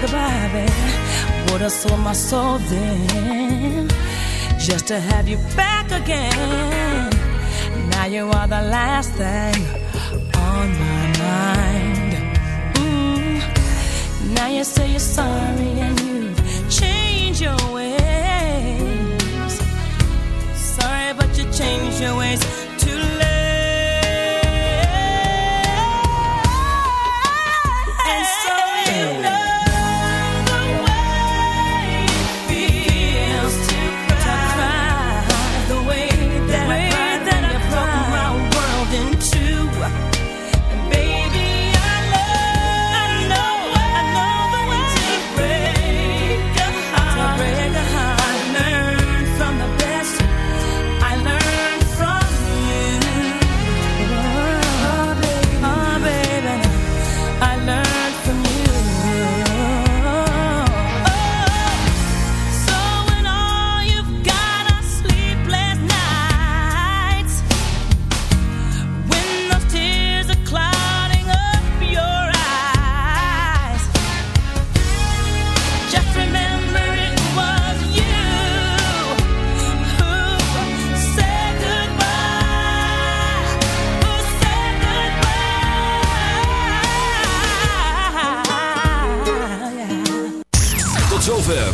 Goodbye, baby. Would have sold my soul then just to have you back again. Now you are the last thing on my mind. Mm. Now you say you're sorry and you've changed your ways. Sorry, but you changed your ways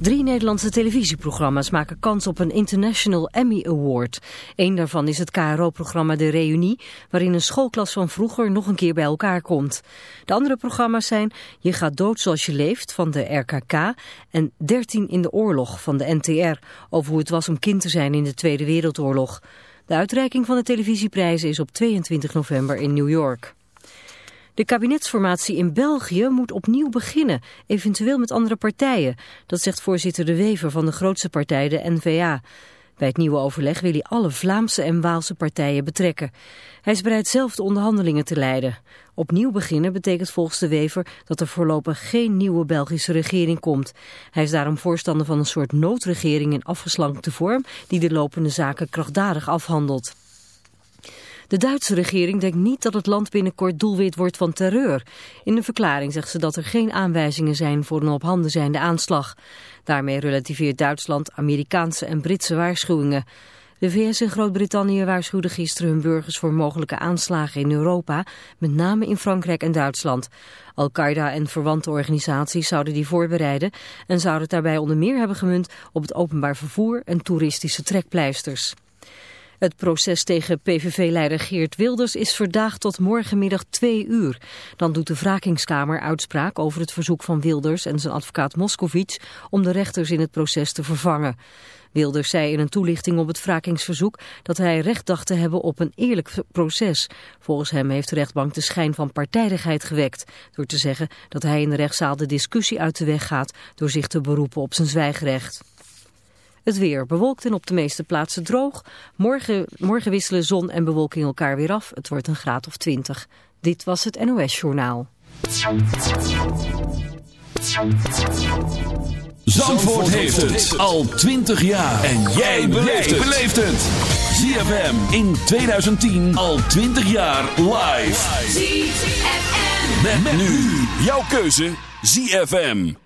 Drie Nederlandse televisieprogramma's maken kans op een International Emmy Award. Eén daarvan is het KRO-programma De Reunie, waarin een schoolklas van vroeger nog een keer bij elkaar komt. De andere programma's zijn Je gaat dood zoals je leeft van de RKK en 13 in de oorlog van de NTR, over hoe het was om kind te zijn in de Tweede Wereldoorlog. De uitreiking van de televisieprijzen is op 22 november in New York. De kabinetsformatie in België moet opnieuw beginnen, eventueel met andere partijen. Dat zegt voorzitter De Wever van de grootste partij, de N-VA. Bij het nieuwe overleg wil hij alle Vlaamse en Waalse partijen betrekken. Hij is bereid zelf de onderhandelingen te leiden. Opnieuw beginnen betekent volgens De Wever dat er voorlopig geen nieuwe Belgische regering komt. Hij is daarom voorstander van een soort noodregering in afgeslankte vorm die de lopende zaken krachtdadig afhandelt. De Duitse regering denkt niet dat het land binnenkort doelwit wordt van terreur. In de verklaring zegt ze dat er geen aanwijzingen zijn voor een op handen zijnde aanslag. Daarmee relativeert Duitsland Amerikaanse en Britse waarschuwingen. De VS en Groot-Brittannië waarschuwden gisteren hun burgers voor mogelijke aanslagen in Europa, met name in Frankrijk en Duitsland. Al-Qaeda en verwante organisaties zouden die voorbereiden en zouden het daarbij onder meer hebben gemunt op het openbaar vervoer en toeristische trekpleisters. Het proces tegen PVV-leider Geert Wilders is verdaagd tot morgenmiddag twee uur. Dan doet de wrakingskamer uitspraak over het verzoek van Wilders en zijn advocaat Moscovic om de rechters in het proces te vervangen. Wilders zei in een toelichting op het wrakingsverzoek dat hij recht dacht te hebben op een eerlijk proces. Volgens hem heeft de rechtbank de schijn van partijdigheid gewekt door te zeggen dat hij in de rechtszaal de discussie uit de weg gaat door zich te beroepen op zijn zwijgrecht. Het weer bewolkt en op de meeste plaatsen droog. Morgen, morgen wisselen zon en bewolking elkaar weer af. Het wordt een graad of 20. Dit was het NOS Journaal. Zandvoort heeft het al 20 jaar. En jij beleeft het. ZFM in 2010 al 20 jaar live. ZFM. Met, nu jouw keuze ZFM.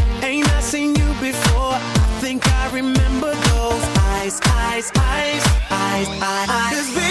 Eyes, eyes.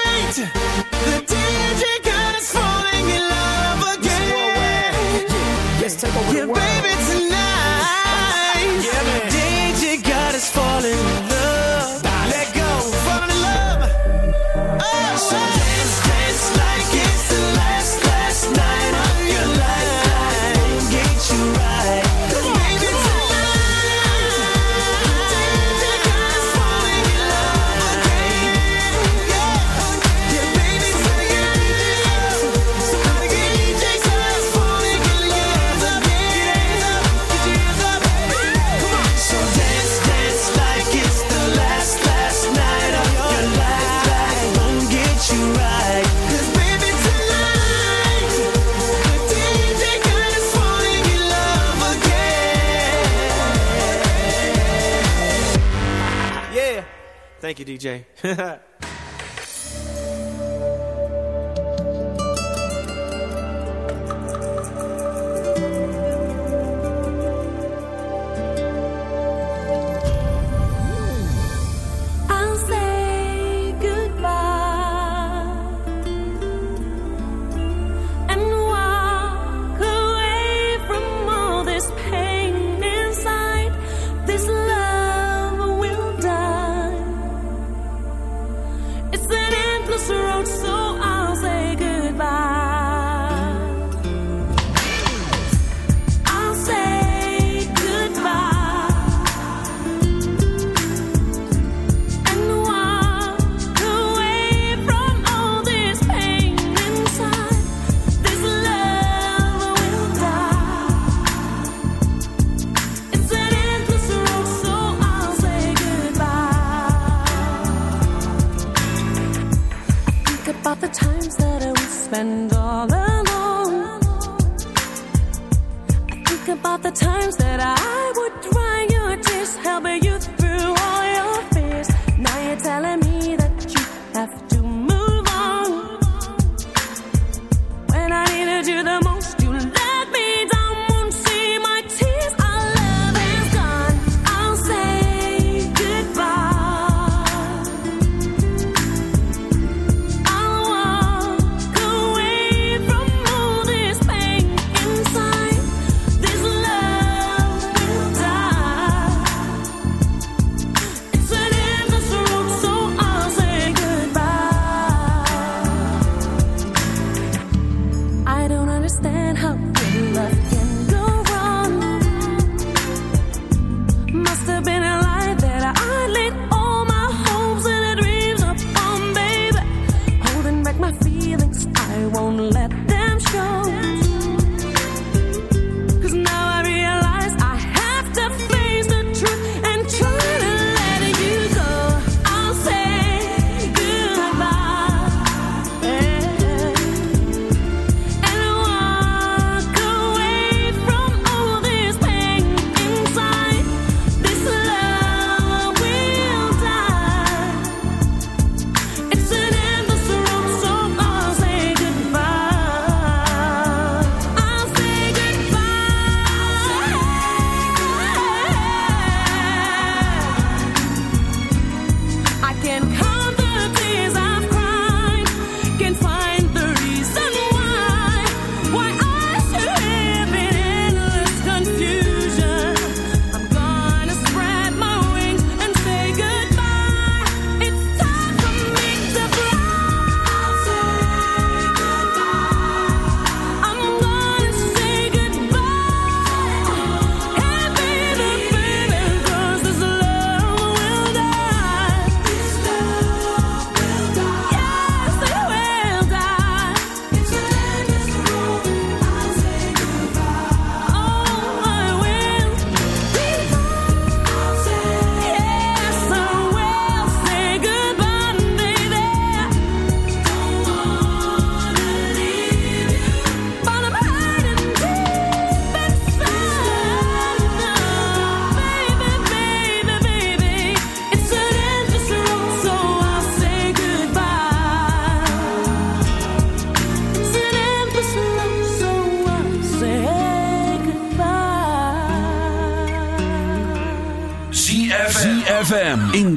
Thank you, DJ.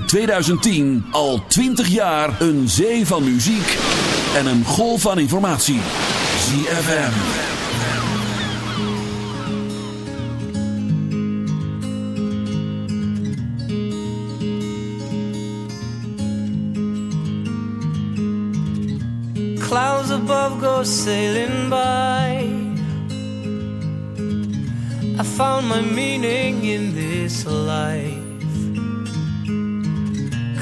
In 2010 al 20 jaar een zee van muziek en een golf van informatie. ZFM. Clouds above go sailing by. I found my meaning in this life.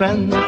Een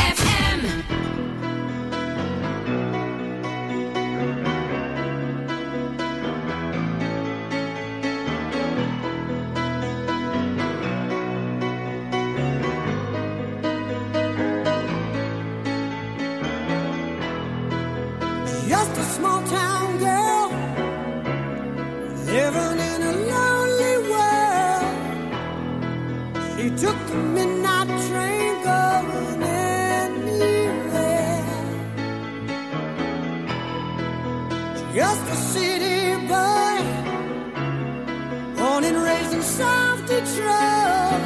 He took the midnight train going anywhere. Just a city boy, born and raised in South Detroit.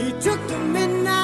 He took the midnight.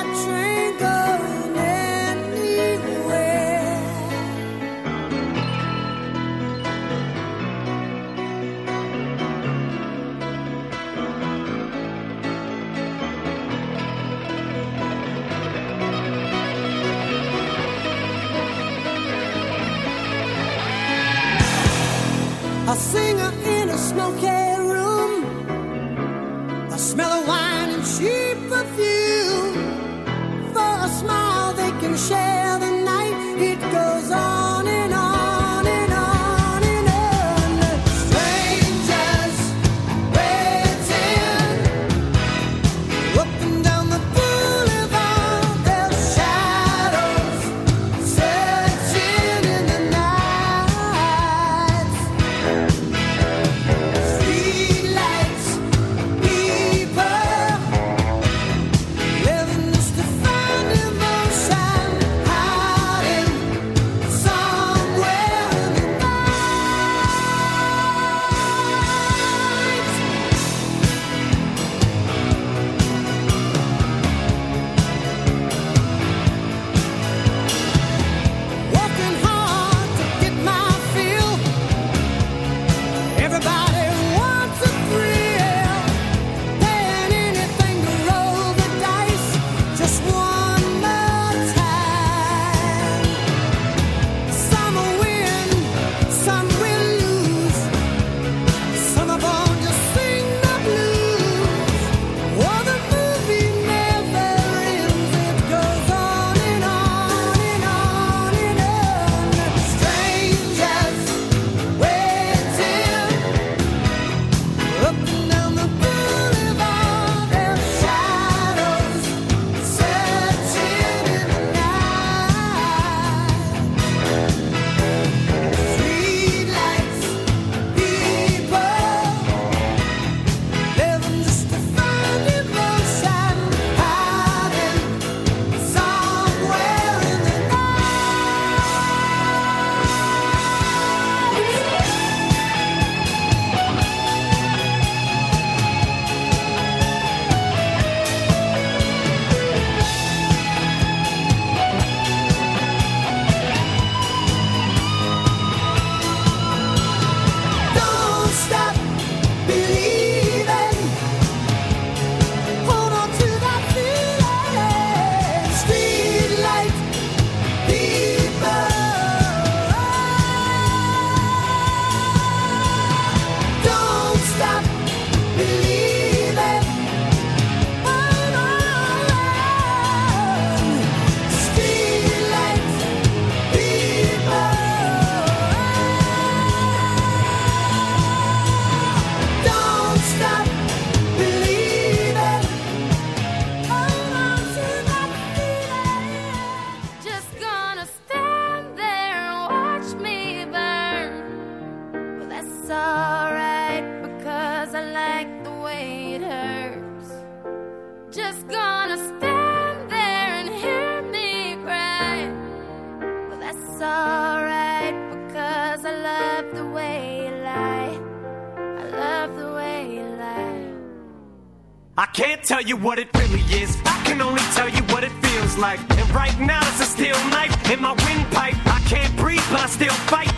tell you what it really is. I can only tell you what it feels like. And right now it's a steel knife in my windpipe. I can't breathe, but I still fight.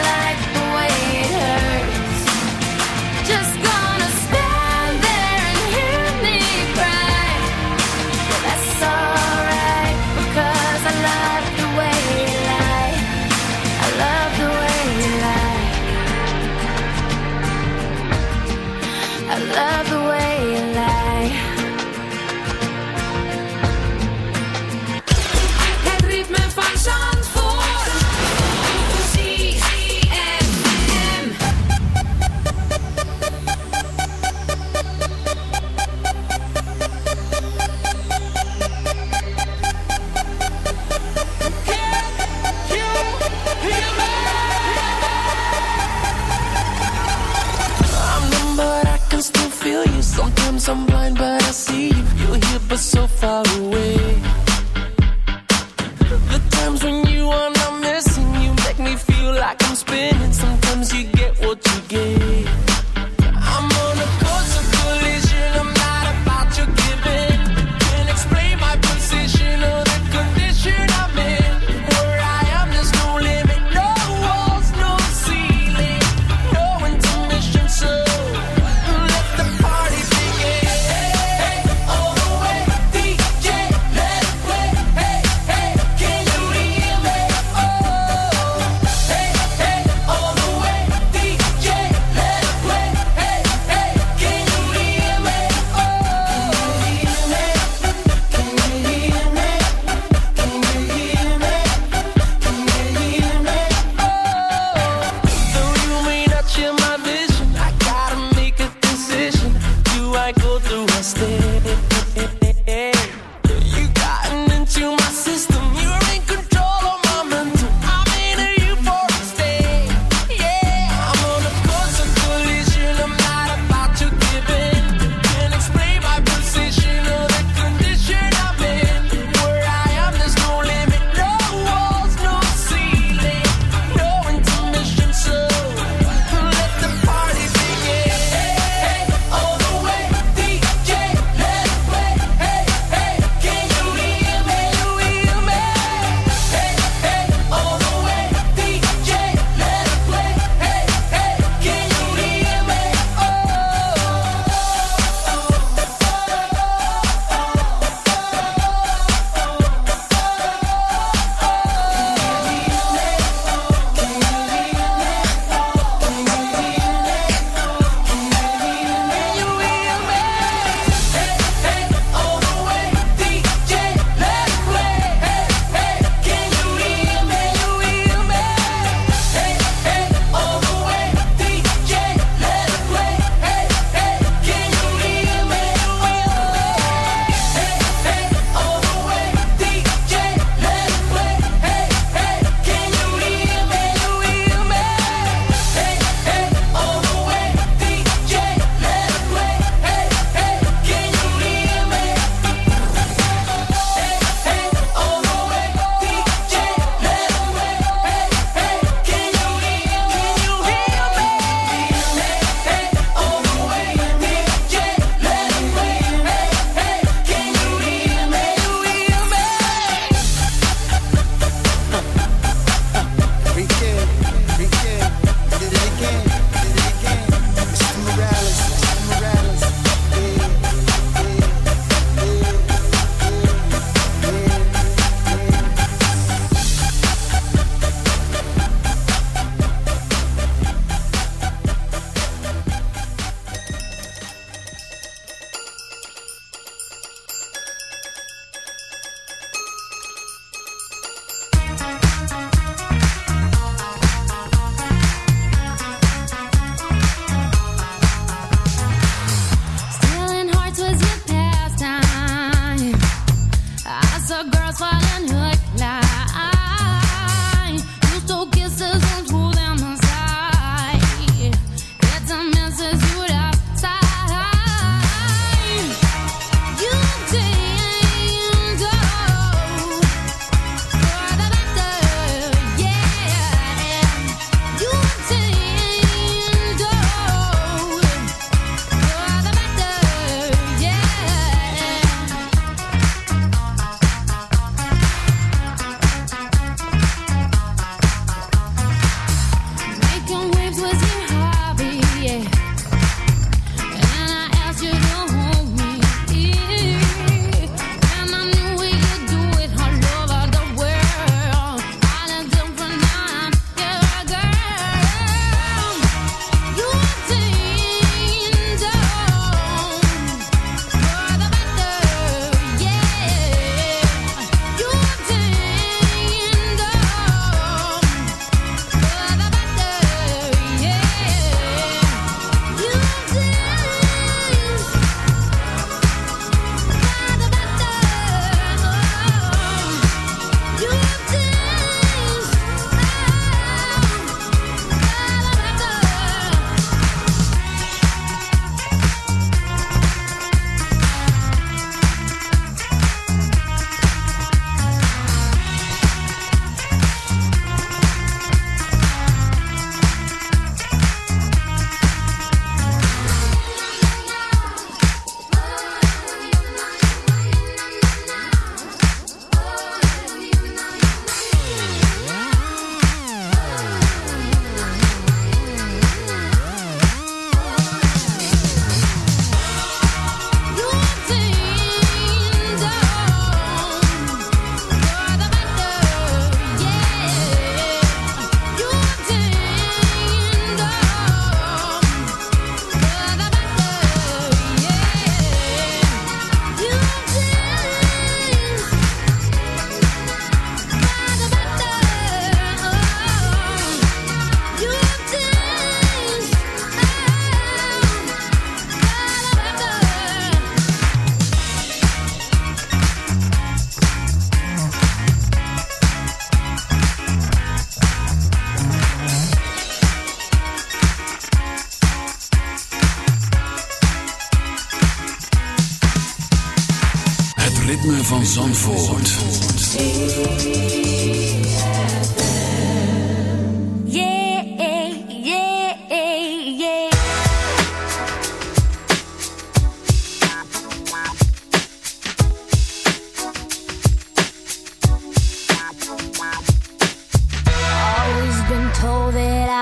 Because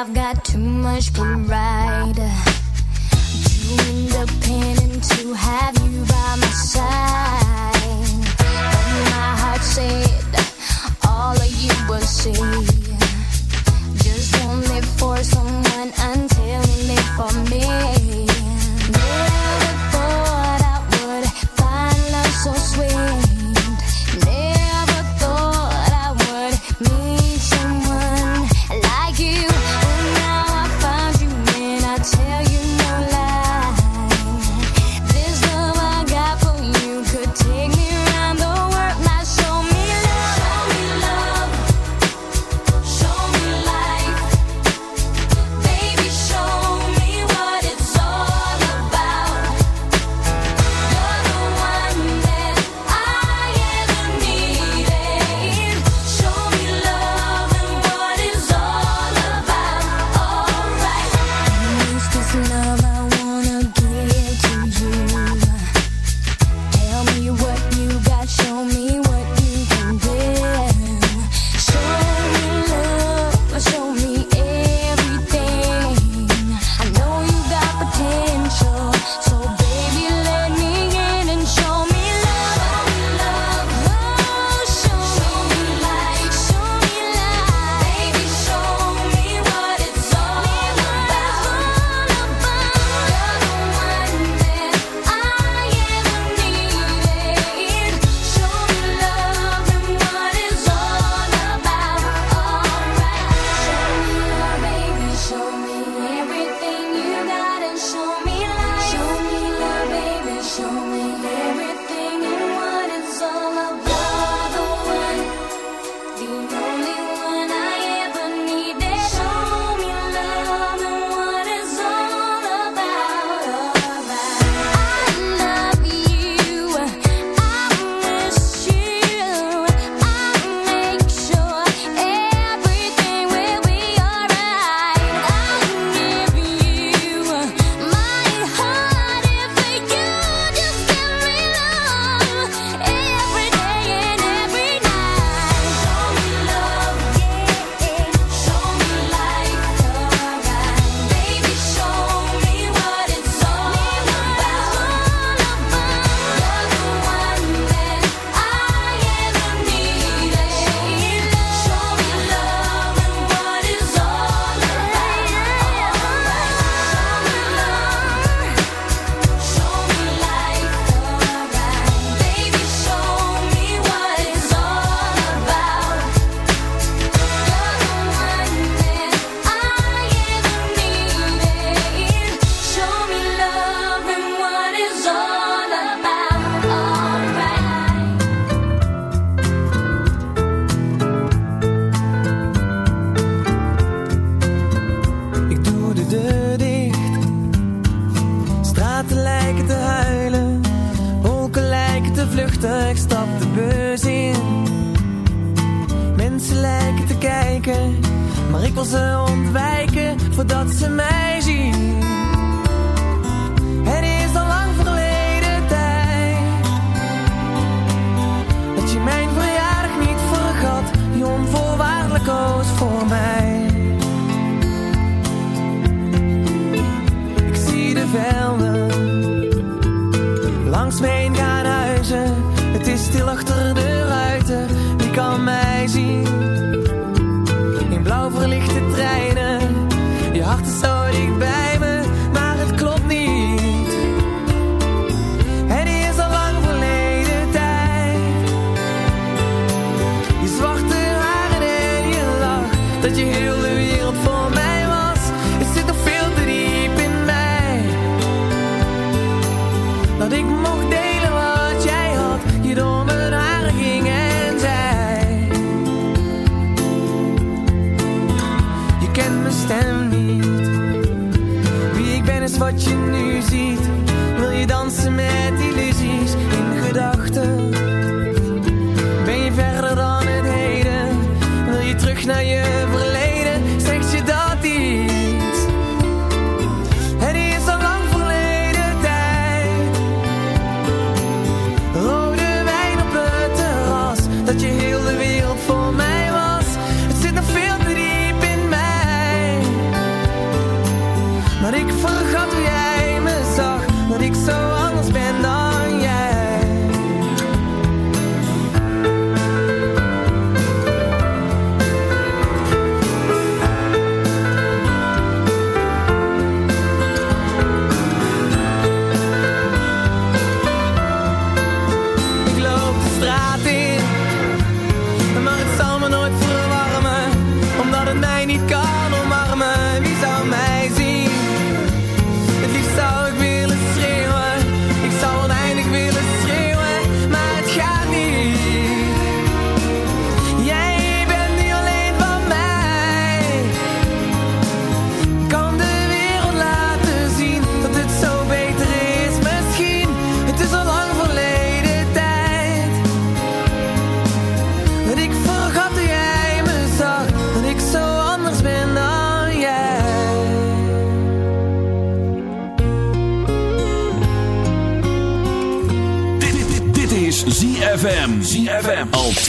I've got too much pride. Too independent to have you by my side. But my heart said all of you will see. Just don't live for someone until you live for me. Langs mij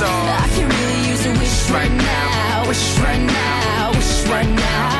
stars? I can really use a wish right now, wish right now, wish right now.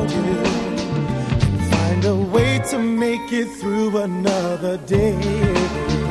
way to make it through another day.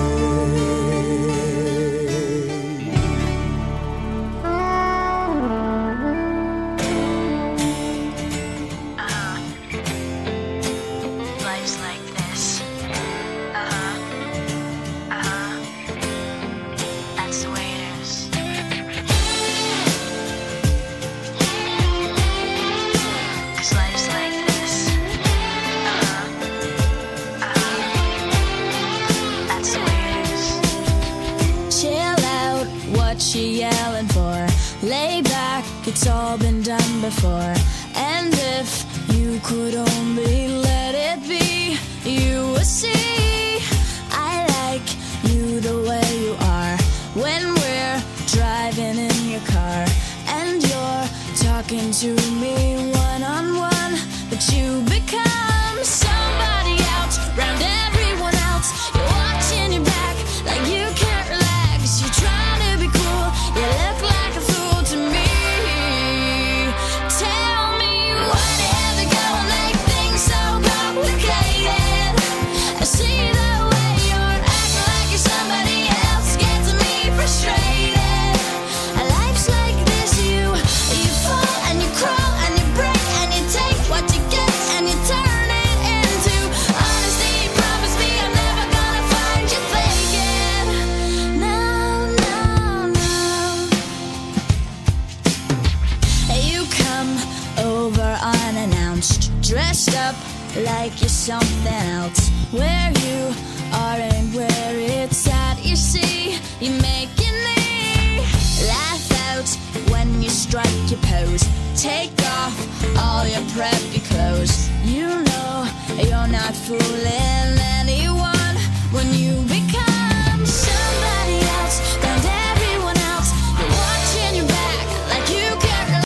And if you could